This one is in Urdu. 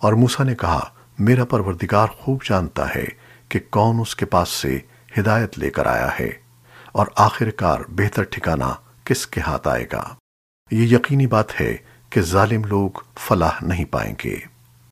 اور موسیٰ نے کہا، میرا پروردگار خوب جانتا ہے کہ کون اس کے پاس سے ہدایت لے کر آیا ہے اور آخر کار بہتر ٹھکانہ کس کے ہاتھ آئے گا۔ یہ یقینی بات ہے کہ ظالم لوگ فلاح نہیں پائیں گے۔